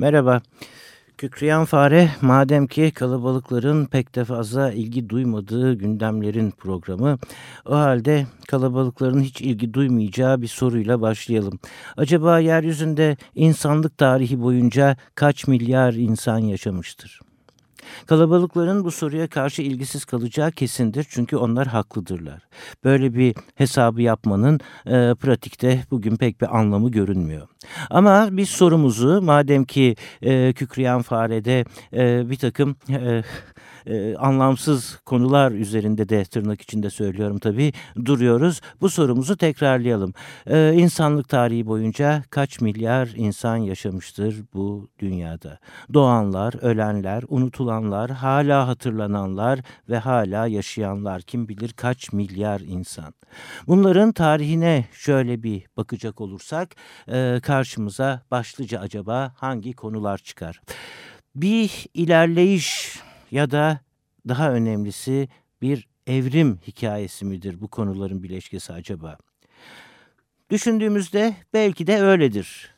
Merhaba. Kükreyen Fare, madem ki kalabalıkların pek de fazla ilgi duymadığı gündemlerin programı, o halde kalabalıkların hiç ilgi duymayacağı bir soruyla başlayalım. Acaba yeryüzünde insanlık tarihi boyunca kaç milyar insan yaşamıştır? Kalabalıkların bu soruya karşı ilgisiz kalacağı kesindir çünkü onlar haklıdırlar. Böyle bir hesabı yapmanın e, pratikte bugün pek bir anlamı görünmüyor. Ama biz sorumuzu madem ki e, kükreyen farede e, bir takım e, e, anlamsız konular üzerinde de tırnak içinde söylüyorum tabii duruyoruz. Bu sorumuzu tekrarlayalım. E, insanlık tarihi boyunca kaç milyar insan yaşamıştır bu dünyada? Doğanlar, ölenler, unutulanlar, hala hatırlananlar ve hala yaşayanlar kim bilir kaç milyar insan. Bunların tarihine şöyle bir bakacak olursak e, karşımıza başlıca acaba hangi konular çıkar? Bir ilerleyiş ya da daha önemlisi bir evrim hikayesi midir bu konuların bileşkesi acaba? Düşündüğümüzde belki de öyledir.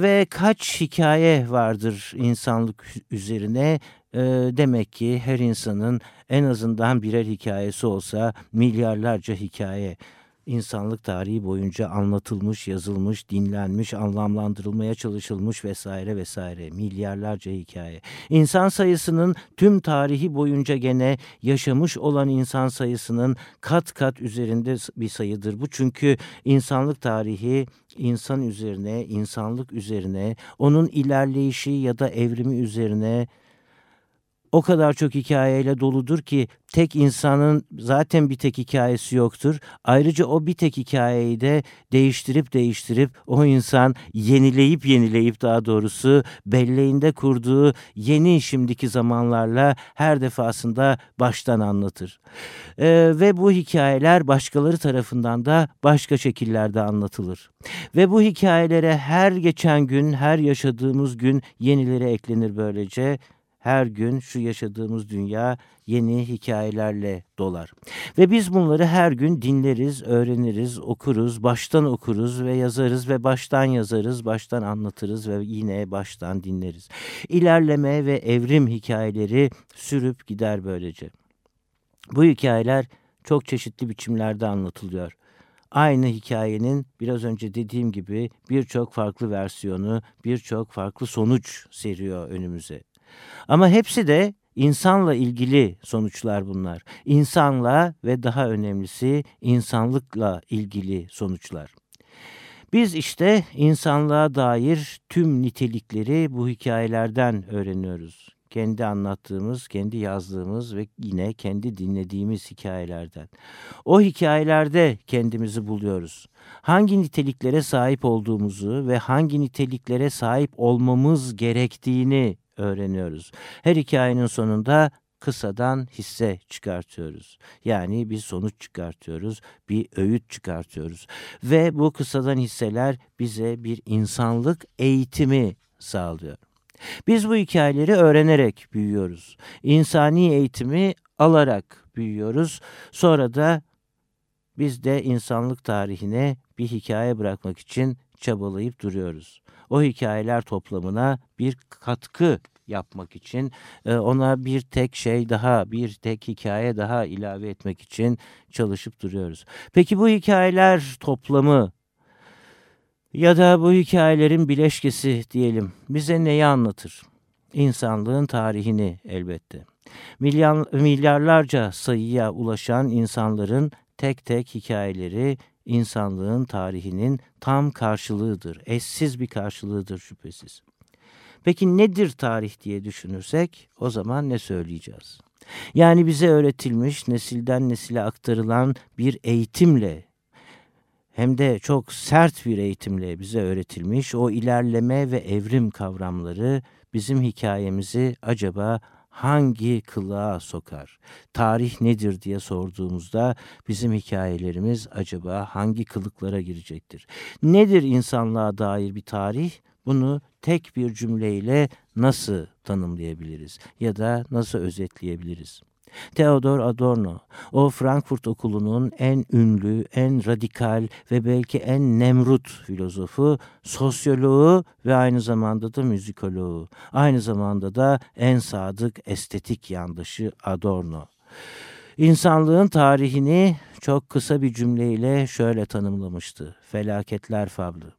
Ve kaç hikaye vardır insanlık üzerine? E, demek ki her insanın en azından birer hikayesi olsa milyarlarca hikaye insanlık tarihi boyunca anlatılmış, yazılmış, dinlenmiş, anlamlandırılmaya çalışılmış vesaire vesaire. Milyarlarca hikaye. İnsan sayısının tüm tarihi boyunca gene yaşamış olan insan sayısının kat kat üzerinde bir sayıdır bu. Çünkü insanlık tarihi insan üzerine, insanlık üzerine, onun ilerleyişi ya da evrimi üzerine o kadar çok hikayeyle doludur ki tek insanın zaten bir tek hikayesi yoktur. Ayrıca o bir tek hikayeyi de değiştirip değiştirip o insan yenileyip yenileyip daha doğrusu belleğinde kurduğu yeni şimdiki zamanlarla her defasında baştan anlatır. Ee, ve bu hikayeler başkaları tarafından da başka şekillerde anlatılır. Ve bu hikayelere her geçen gün, her yaşadığımız gün yenileri eklenir böylece her gün şu yaşadığımız dünya yeni hikayelerle dolar. Ve biz bunları her gün dinleriz, öğreniriz, okuruz, baştan okuruz ve yazarız ve baştan yazarız, baştan anlatırız ve yine baştan dinleriz. İlerleme ve evrim hikayeleri sürüp gider böylece. Bu hikayeler çok çeşitli biçimlerde anlatılıyor aynı hikayenin biraz önce dediğim gibi birçok farklı versiyonu, birçok farklı sonuç seriyor önümüze. Ama hepsi de insanla ilgili sonuçlar bunlar. İnsanla ve daha önemlisi insanlıkla ilgili sonuçlar. Biz işte insanlığa dair tüm nitelikleri bu hikayelerden öğreniyoruz. Kendi anlattığımız, kendi yazdığımız ve yine kendi dinlediğimiz hikayelerden. O hikayelerde kendimizi buluyoruz. Hangi niteliklere sahip olduğumuzu ve hangi niteliklere sahip olmamız gerektiğini öğreniyoruz. Her hikayenin sonunda kısadan hisse çıkartıyoruz. Yani bir sonuç çıkartıyoruz, bir öğüt çıkartıyoruz. Ve bu kısadan hisseler bize bir insanlık eğitimi sağlıyor. Biz bu hikayeleri öğrenerek büyüyoruz. İnsani eğitimi alarak büyüyoruz. Sonra da biz de insanlık tarihine bir hikaye bırakmak için çabalayıp duruyoruz o hikayeler toplamına bir katkı yapmak için e, ona bir tek şey daha, bir tek hikaye daha ilave etmek için çalışıp duruyoruz. Peki bu hikayeler toplamı ya da bu hikayelerin bileşkesi diyelim bize neyi anlatır? İnsanlığın tarihini elbette. Milyon, milyarlarca sayıya ulaşan insanların tek tek hikayeleri, insanlığın tarihinin tam karşılığıdır. Eşsiz bir karşılığıdır şüphesiz. Peki nedir tarih diye düşünürsek o zaman ne söyleyeceğiz? Yani bize öğretilmiş, nesilden nesile aktarılan bir eğitimle hem de çok sert bir eğitimle bize öğretilmiş o ilerleme ve evrim kavramları bizim hikayemizi acaba hangi kılığa sokar? Tarih nedir diye sorduğumuzda bizim hikayelerimiz acaba hangi kılıklara girecektir? Nedir insanlığa dair bir tarih? Bunu tek bir cümleyle nasıl tanımlayabiliriz ya da nasıl özetleyebiliriz? Theodor Adorno, o Frankfurt okulunun en ünlü, en radikal ve belki en nemrut filozofu, sosyoloğu ve aynı zamanda da müzikoloğu. Aynı zamanda da en sadık estetik yandaşı Adorno. İnsanlığın tarihini çok kısa bir cümleyle şöyle tanımlamıştı. Felaketler fablı.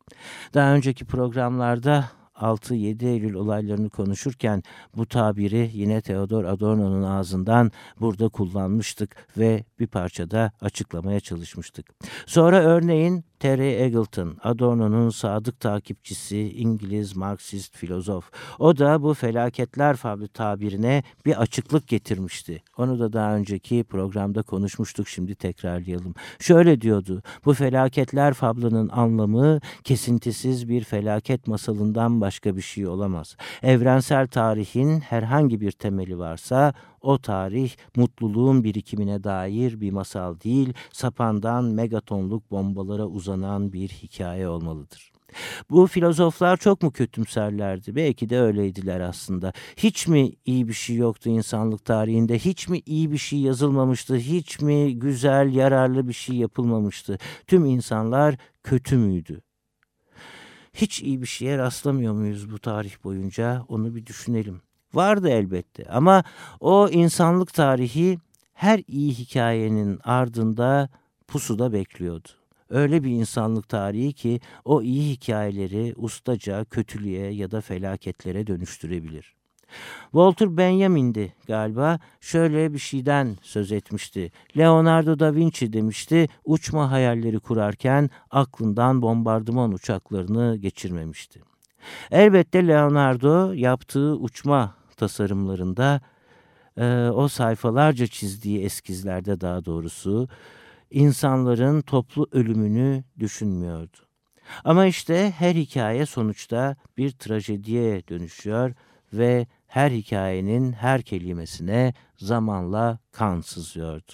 Daha önceki programlarda 6-7 Eylül olaylarını konuşurken bu tabiri yine Theodor Adorno'nun ağzından burada kullanmıştık ve bir parçada açıklamaya çalışmıştık. Sonra örneğin Terry Eagleton, Adorno'nun sadık takipçisi, İngiliz Marksist filozof. O da bu felaketler fabri tabirine bir açıklık getirmişti. Onu da daha önceki programda konuşmuştuk, şimdi tekrarlayalım. Şöyle diyordu, bu felaketler fablının anlamı kesintisiz bir felaket masalından başka bir şey olamaz. Evrensel tarihin herhangi bir temeli varsa o tarih mutluluğun birikimine dair bir masal değil, sapandan megatonluk bombalara uzanan bir hikaye olmalıdır. Bu filozoflar çok mu kötümserlerdi? Belki de öyleydiler aslında. Hiç mi iyi bir şey yoktu insanlık tarihinde? Hiç mi iyi bir şey yazılmamıştı? Hiç mi güzel, yararlı bir şey yapılmamıştı? Tüm insanlar kötü müydü? Hiç iyi bir şeye rastlamıyor muyuz bu tarih boyunca? Onu bir düşünelim. Vardı elbette ama o insanlık tarihi her iyi hikayenin ardında pusuda bekliyordu. Öyle bir insanlık tarihi ki o iyi hikayeleri ustaca kötülüğe ya da felaketlere dönüştürebilir. Walter Benjamin'di galiba şöyle bir şeyden söz etmişti. Leonardo da Vinci demişti uçma hayalleri kurarken aklından bombardıman uçaklarını geçirmemişti. Elbette Leonardo yaptığı uçma tasarımlarında e, o sayfalarca çizdiği eskizlerde daha doğrusu insanların toplu ölümünü düşünmüyordu. Ama işte her hikaye sonuçta bir trajediye dönüşüyor ve her hikayenin her kelimesine zamanla kan sızıyordu.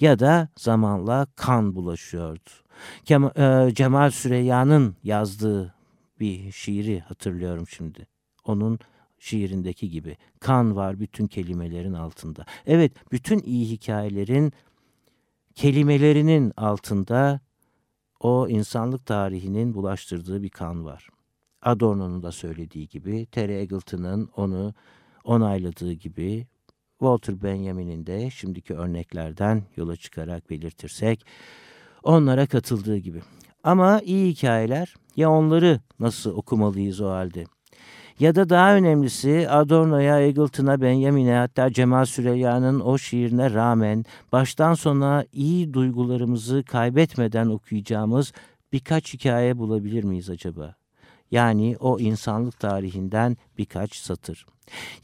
Ya da zamanla kan bulaşıyordu. E, Cemal Süreyya'nın yazdığı bir şiiri hatırlıyorum şimdi. Onun şiirindeki gibi kan var bütün kelimelerin altında. Evet bütün iyi hikayelerin kelimelerinin altında o insanlık tarihinin bulaştırdığı bir kan var. Adorno'nun da söylediği gibi, Terry Eagleton'ın onu onayladığı gibi, Walter Benjamin'in de şimdiki örneklerden yola çıkarak belirtirsek, onlara katıldığı gibi. Ama iyi hikayeler ya onları nasıl okumalıyız o halde? Ya da daha önemlisi Adorno'ya, Eagleton'a, Benjamin'e hatta Cemal Süreyya'nın o şiirine rağmen baştan sona iyi duygularımızı kaybetmeden okuyacağımız birkaç hikaye bulabilir miyiz acaba? Yani o insanlık tarihinden birkaç satır.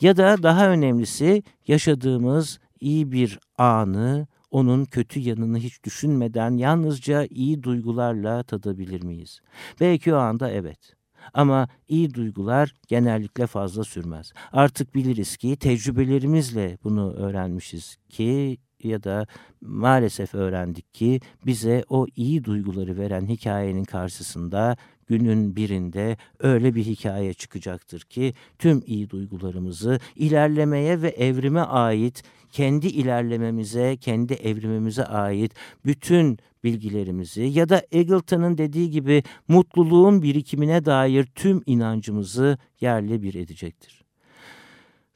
Ya da daha önemlisi yaşadığımız iyi bir anı, onun kötü yanını hiç düşünmeden yalnızca iyi duygularla tadabilir miyiz? Belki o anda evet. Ama iyi duygular genellikle fazla sürmez. Artık biliriz ki tecrübelerimizle bunu öğrenmişiz ki ya da maalesef öğrendik ki bize o iyi duyguları veren hikayenin karşısında günün birinde öyle bir hikaye çıkacaktır ki tüm iyi duygularımızı ilerlemeye ve evrime ait kendi ilerlememize, kendi evrimimize ait bütün bilgilerimizi ya da Eagleton'ın dediği gibi mutluluğun birikimine dair tüm inancımızı yerle bir edecektir.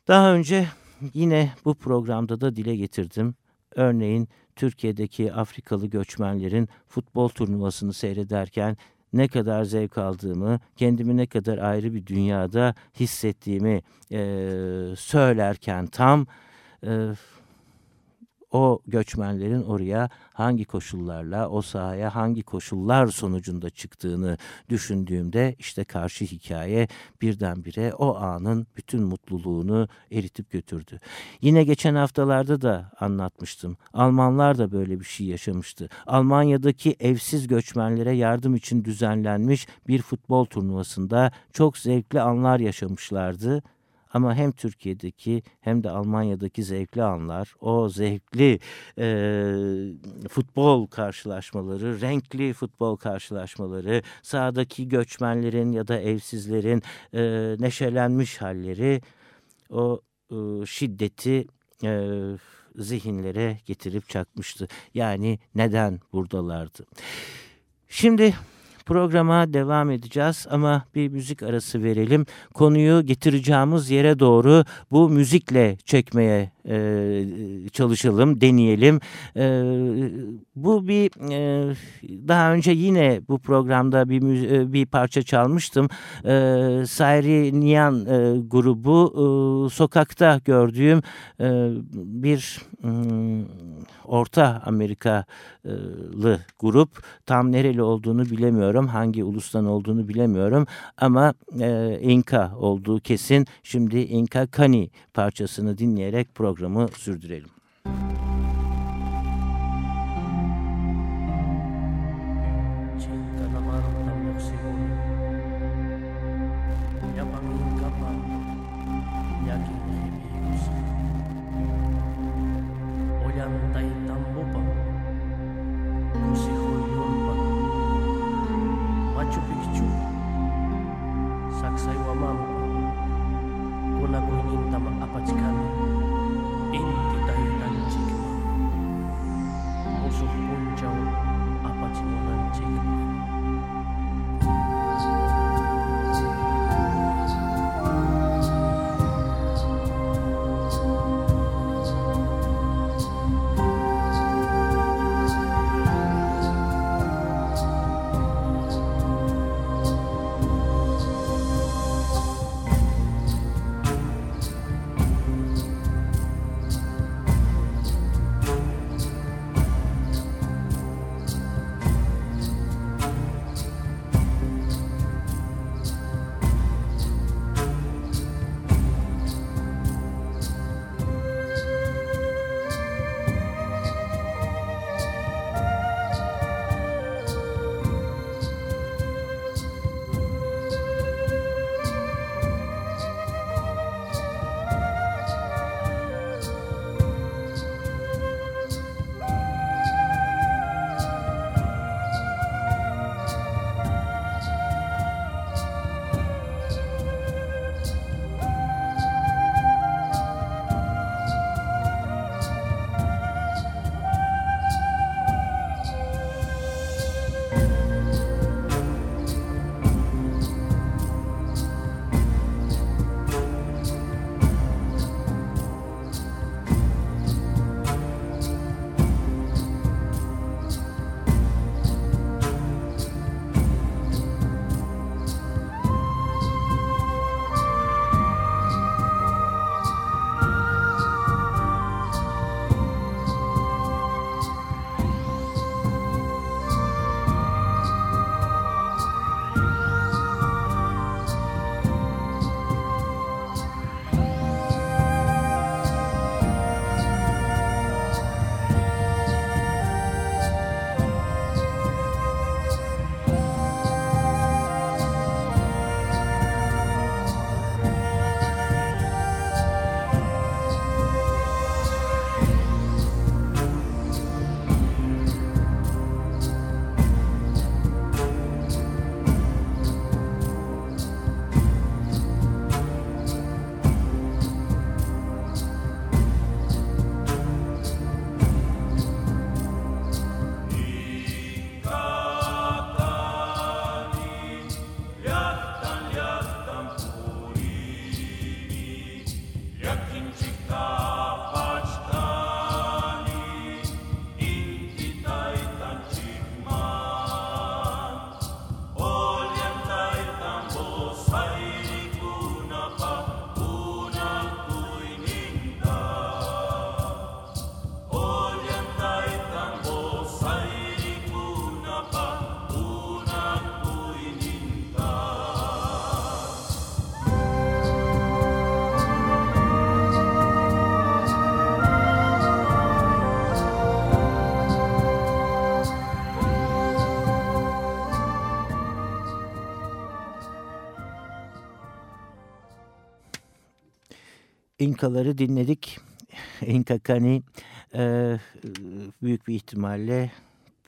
Daha önce yine bu programda da dile getirdim. Örneğin Türkiye'deki Afrikalı göçmenlerin futbol turnuvasını seyrederken ne kadar zevk aldığımı, kendimi ne kadar ayrı bir dünyada hissettiğimi e, söylerken tam e, o göçmenlerin oraya hangi koşullarla, o sahaya hangi koşullar sonucunda çıktığını düşündüğümde işte karşı hikaye birdenbire o anın bütün mutluluğunu eritip götürdü. Yine geçen haftalarda da anlatmıştım. Almanlar da böyle bir şey yaşamıştı. Almanya'daki evsiz göçmenlere yardım için düzenlenmiş bir futbol turnuvasında çok zevkli anlar yaşamışlardı. Ama hem Türkiye'deki hem de Almanya'daki zevkli anlar, o zevkli e, futbol karşılaşmaları, renkli futbol karşılaşmaları, sahadaki göçmenlerin ya da evsizlerin e, neşelenmiş halleri, o e, şiddeti e, zihinlere getirip çakmıştı. Yani neden buradalardı? Şimdi Programa devam edeceğiz ama bir müzik arası verelim. Konuyu getireceğimiz yere doğru bu müzikle çekmeye e, çalışalım, deneyelim. E, bu bir e, daha önce yine bu programda bir e, bir parça çalmıştım. E, Sayri Niyan e, grubu e, sokakta gördüğüm e, bir e, Orta Amerikalı grup. Tam nereli olduğunu bilemiyorum, hangi ulustan olduğunu bilemiyorum ama e, Inka olduğu kesin. Şimdi Inka Kani parçasını dinleyerek program programı sürdürelim. Tayo İnkaları dinledik. İnka Kani e, büyük bir ihtimalle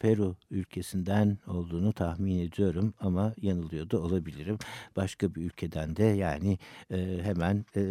Peru ülkesinden olduğunu tahmin ediyorum ama yanılıyor da olabilirim. Başka bir ülkeden de yani e, hemen e,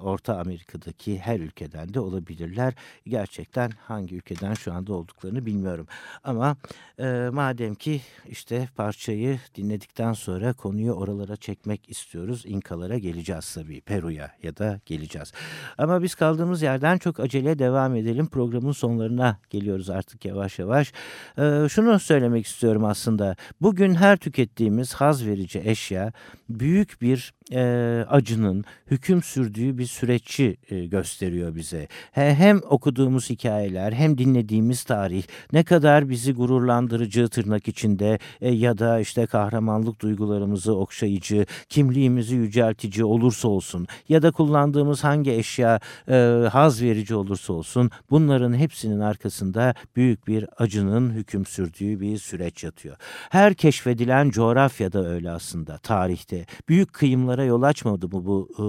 Orta Amerika'daki her ülkeden de olabilirler. Gerçekten hangi ülkeden şu anda olduklarını bilmiyorum. Ama e, madem ki işte parçayı dinledikten sonra konuyu oralara çekmek istiyoruz. İnkalara geleceğiz tabii Peru'ya ya da geleceğiz. Ama biz kaldığımız yerden çok acele devam edelim. Programın sonlarına geliyoruz artık yavaş yavaş. E, şunu söylemek istiyorum aslında. Bugün her tükettiğimiz haz verici eşya büyük bir e, acının hüküm sürdüğü bir süreççi e, gösteriyor bize. He, hem okuduğumuz hikayeler hem dinlediğimiz tarih ne kadar bizi gururlandırıcı tırnak içinde e, ya da işte kahramanlık duygularımızı okşayıcı, kimliğimizi yüceltici olursa olsun ya da kullandığımız hangi eşya e, haz verici olursa olsun bunların hepsinin arkasında büyük bir acının hüküm sürdüğü bir süreç yatıyor. Her keşfedilen coğrafyada öyle aslında tarihte. Büyük kıyımlara yol açmadı mı bu e,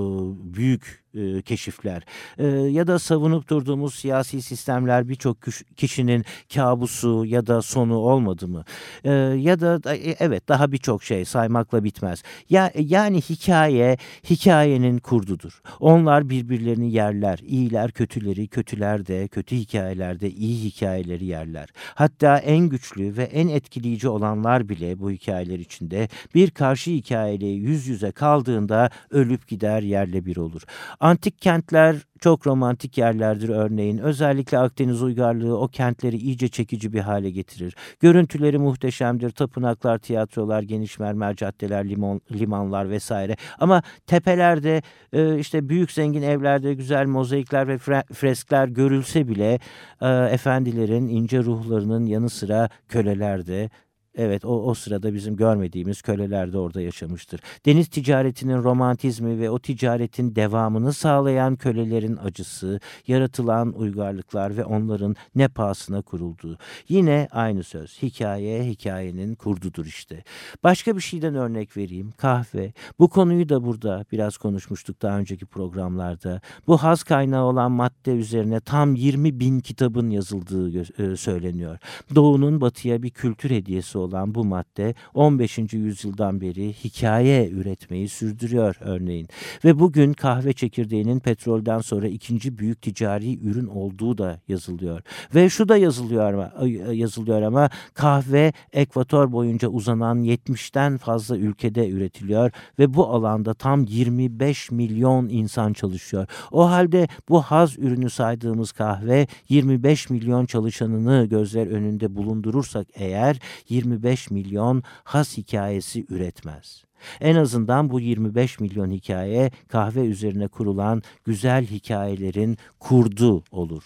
büyük e, keşifler e, ya da savunup durduğumuz siyasi sistemler birçok kişinin kabusu ya da sonu olmadı mı? E, ya da e, evet daha birçok şey saymakla bitmez. Ya yani hikaye hikayenin kurdudur. Onlar birbirlerini yerler. İyiler kötüleri, kötüler de kötü hikayelerde iyi hikayeleri yerler. Hatta en güçlü ve en etkileyici olanlar bile bu hikayeler içinde bir karşı hikayeyle yüz yüze kaldığında ölüp gider yerle bir olur. Antik kentler çok romantik yerlerdir örneğin. Özellikle Akdeniz uygarlığı o kentleri iyice çekici bir hale getirir. Görüntüleri muhteşemdir. Tapınaklar, tiyatrolar, geniş mermer caddeler, limon, limanlar vesaire. Ama tepelerde e, işte büyük zengin evlerde güzel mozaikler ve freskler görülse bile e, efendilerin ince ruhlarının yanı sıra köleler de Evet o, o sırada bizim görmediğimiz köleler de orada yaşamıştır. Deniz ticaretinin romantizmi ve o ticaretin devamını sağlayan kölelerin acısı, yaratılan uygarlıklar ve onların ne pahasına kurulduğu. Yine aynı söz. Hikaye hikayenin kurdudur işte. Başka bir şeyden örnek vereyim. Kahve. Bu konuyu da burada biraz konuşmuştuk daha önceki programlarda. Bu haz kaynağı olan madde üzerine tam 20 bin kitabın yazıldığı e, söyleniyor. Doğu'nun batıya bir kültür hediyesi olan bu madde 15. yüzyıldan beri hikaye üretmeyi sürdürüyor örneğin. Ve bugün kahve çekirdeğinin petrolden sonra ikinci büyük ticari ürün olduğu da yazılıyor. Ve şu da yazılıyor ama, yazılıyor ama kahve ekvator boyunca uzanan 70'ten fazla ülkede üretiliyor ve bu alanda tam 25 milyon insan çalışıyor. O halde bu haz ürünü saydığımız kahve 25 milyon çalışanını gözler önünde bulundurursak eğer 20 25 milyon has hikayesi üretmez. En azından bu 25 milyon hikaye kahve üzerine kurulan güzel hikayelerin kurdu olur.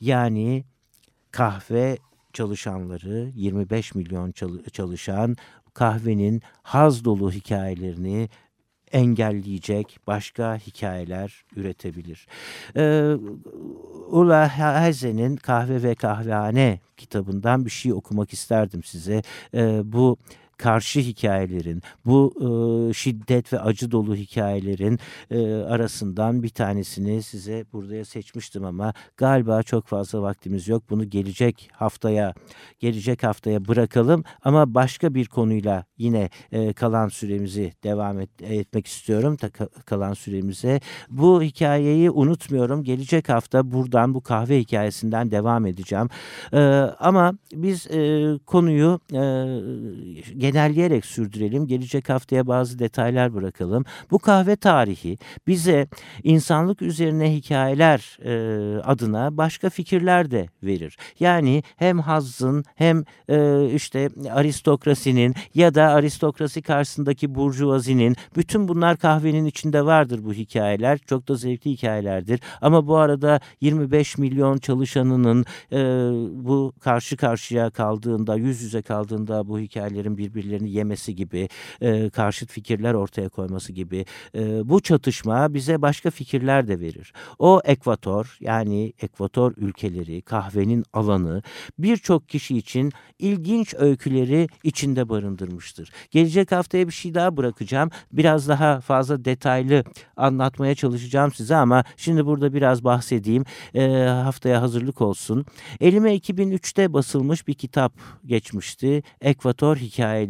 Yani kahve çalışanları 25 milyon çalışan kahvenin haz dolu hikayelerini engelleyecek başka hikayeler üretebilir. Ee, Ula Haze'nin Kahve ve Kahvehane kitabından bir şey okumak isterdim size. Ee, bu karşı hikayelerin, bu e, şiddet ve acı dolu hikayelerin e, arasından bir tanesini size burada seçmiştim ama galiba çok fazla vaktimiz yok. Bunu gelecek haftaya gelecek haftaya bırakalım ama başka bir konuyla yine e, kalan süremizi devam et, etmek istiyorum. Ta, kalan süremize. Bu hikayeyi unutmuyorum. Gelecek hafta buradan bu kahve hikayesinden devam edeceğim. E, ama biz e, konuyu e, genelleyerek sürdürelim. Gelecek haftaya bazı detaylar bırakalım. Bu kahve tarihi bize insanlık üzerine hikayeler e, adına başka fikirler de verir. Yani hem hazzın hem e, işte aristokrasinin ya da aristokrasi karşısındaki burjuvazinin bütün bunlar kahvenin içinde vardır bu hikayeler. Çok da zevkli hikayelerdir. Ama bu arada 25 milyon çalışanının e, bu karşı karşıya kaldığında, yüz yüze kaldığında bu hikayelerin birbirine birbirlerini yemesi gibi, e, karşıt fikirler ortaya koyması gibi e, bu çatışma bize başka fikirler de verir. O ekvator yani ekvator ülkeleri, kahvenin alanı birçok kişi için ilginç öyküleri içinde barındırmıştır. Gelecek haftaya bir şey daha bırakacağım. Biraz daha fazla detaylı anlatmaya çalışacağım size ama şimdi burada biraz bahsedeyim. E, haftaya hazırlık olsun. Elime 2003'te basılmış bir kitap geçmişti. Ekvator Hikayeleri.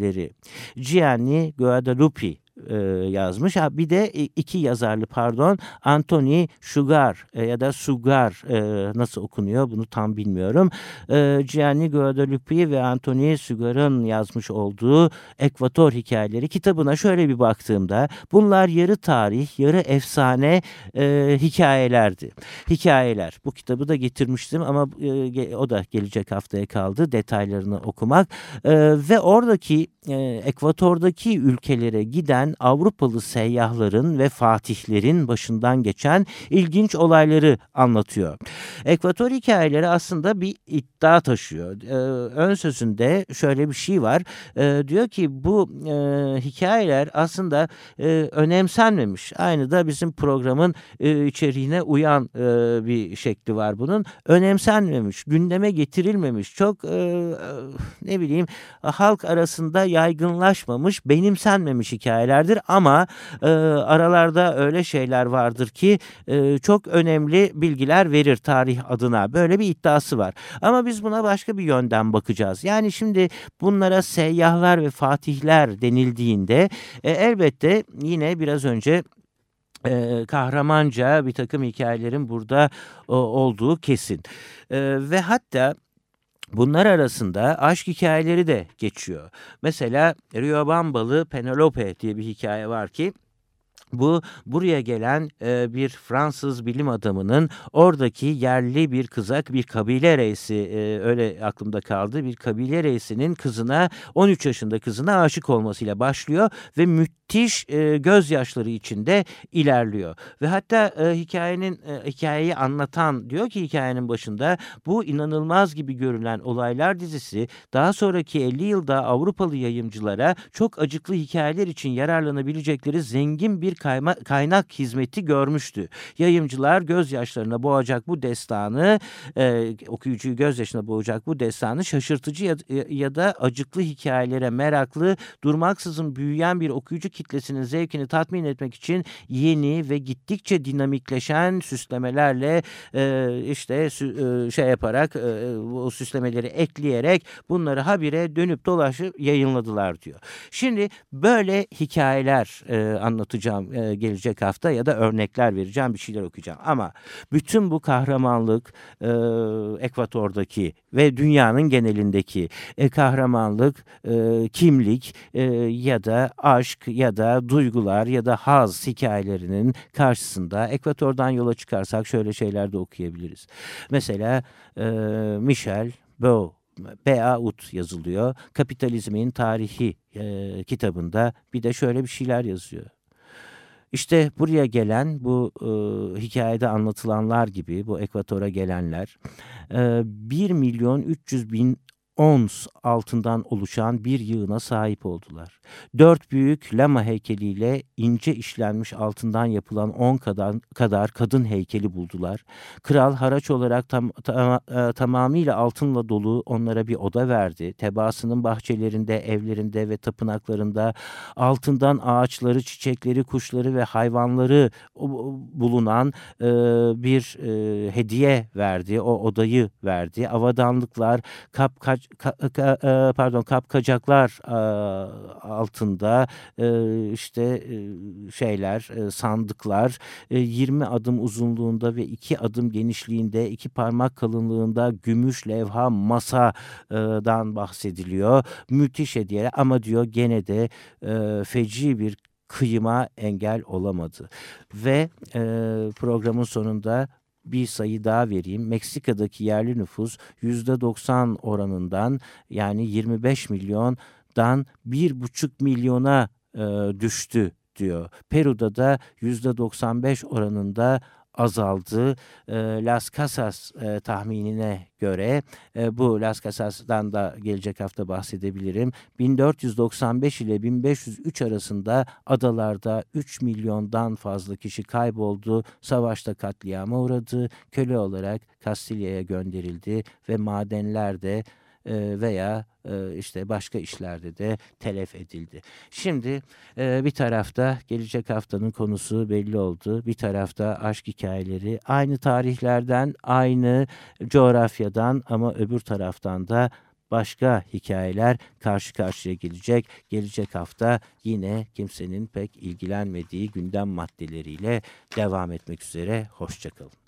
Gianni Guadalupe e, yazmış. Ha, bir de iki yazarlı pardon Anthony Sugar e, ya da Sugar e, nasıl okunuyor bunu tam bilmiyorum. E, Gianni Guadalupe ve Anthony Sugar'ın yazmış olduğu Ekvator hikayeleri kitabına şöyle bir baktığımda bunlar yarı tarih yarı efsane e, hikayelerdi. Hikayeler bu kitabı da getirmiştim ama e, o da gelecek haftaya kaldı detaylarını okumak e, ve oradaki e, Ekvator'daki ülkelere giden gelen Avrupalı seyyahların ve fatihlerin başından geçen ilginç olayları anlatıyor. Ekvator hikayeleri aslında bir iddia taşıyor. Ee, ön sözünde şöyle bir şey var. Ee, diyor ki bu e, hikayeler aslında e, önemsenmemiş. Aynı da bizim programın e, içeriğine uyan bir şekli var bunun. Önemsenmemiş, gündeme getirilmemiş, çok ne bileyim halk arasında yaygınlaşmamış, benimsenmemiş hikayeler şeylerdir ama e, aralarda öyle şeyler vardır ki e, çok önemli bilgiler verir tarih adına. Böyle bir iddiası var. Ama biz buna başka bir yönden bakacağız. Yani şimdi bunlara seyyahlar ve fatihler denildiğinde e, elbette yine biraz önce e, kahramanca bir takım hikayelerin burada o, olduğu kesin. E, ve hatta Bunlar arasında aşk hikayeleri de geçiyor. Mesela Riobambalı Penelope diye bir hikaye var ki bu buraya gelen e, bir Fransız bilim adamının oradaki yerli bir kızak bir kabile reisi e, öyle aklımda kaldı. Bir kabile reisinin kızına 13 yaşında kızına aşık olmasıyla başlıyor ve müthiş e, gözyaşları içinde ilerliyor. Ve hatta e, hikayenin e, hikayeyi anlatan diyor ki hikayenin başında bu inanılmaz gibi görülen olaylar dizisi daha sonraki 50 yılda Avrupalı yayımcılara çok acıklı hikayeler için yararlanabilecekleri zengin bir kaynak hizmeti görmüştü. Yayımcılar gözyaşlarına boğacak bu destanı, e, okuyucuyu gözyaşına boğacak bu destanı şaşırtıcı ya, ya da acıklı hikayelere meraklı, durmaksızın büyüyen bir okuyucu kitlesinin zevkini tatmin etmek için yeni ve gittikçe dinamikleşen süslemelerle e, işte e, şey yaparak e, o süslemeleri ekleyerek bunları habire dönüp dolaşıp yayınladılar diyor. Şimdi böyle hikayeler e, anlatacağım e, gelecek hafta ya da örnekler vereceğim bir şeyler okuyacağım. Ama bütün bu kahramanlık e, Ekvator'daki ve dünyanın genelindeki e, kahramanlık, e, kimlik e, ya da aşk ya da duygular ya da haz hikayelerinin karşısında Ekvator'dan yola çıkarsak şöyle şeyler de okuyabiliriz. Mesela e, Michel Beau Beaut yazılıyor. Kapitalizmin Tarihi e, kitabında bir de şöyle bir şeyler yazıyor. İşte buraya gelen bu e, hikayede anlatılanlar gibi bu ekvatora gelenler e, 1 milyon 300 bin ons altından oluşan bir yığına sahip oldular. Dört büyük lama heykeliyle ince işlenmiş altından yapılan on kadar, kadar kadın heykeli buldular. Kral haraç olarak tam, tam, e, tamamıyla altınla dolu onlara bir oda verdi. Tebaasının bahçelerinde, evlerinde ve tapınaklarında altından ağaçları, çiçekleri, kuşları ve hayvanları bulunan e, bir e, hediye verdi. O odayı verdi. Avadanlıklar, kap kaç e, pardon kapkacaklar altında e, işte şeyler e, sandıklar 20 adım uzunluğunda ve 2 adım genişliğinde 2 parmak kalınlığında gümüş levha masadan bahsediliyor. Müthiş hediye ama diyor gene de feci bir kıyıma engel olamadı. Ve e, programın sonunda bir sayı daha vereyim. Meksika'daki yerli nüfus %90 oranından yani 25 milyondan 1,5 milyona e, düştü diyor. Peru'da da %95 oranında azaldı. E, Las Casas e, tahminine göre e, bu Las Casas'dan da gelecek hafta bahsedebilirim. 1495 ile 1503 arasında adalarda 3 milyondan fazla kişi kayboldu. Savaşta katliama uğradı. Köle olarak Kastilya'ya gönderildi ve madenler de veya işte başka işlerde de telef edildi. Şimdi bir tarafta gelecek haftanın konusu belli oldu. Bir tarafta aşk hikayeleri aynı tarihlerden, aynı coğrafyadan ama öbür taraftan da başka hikayeler karşı karşıya gelecek. Gelecek hafta yine kimsenin pek ilgilenmediği gündem maddeleriyle devam etmek üzere. Hoşçakalın.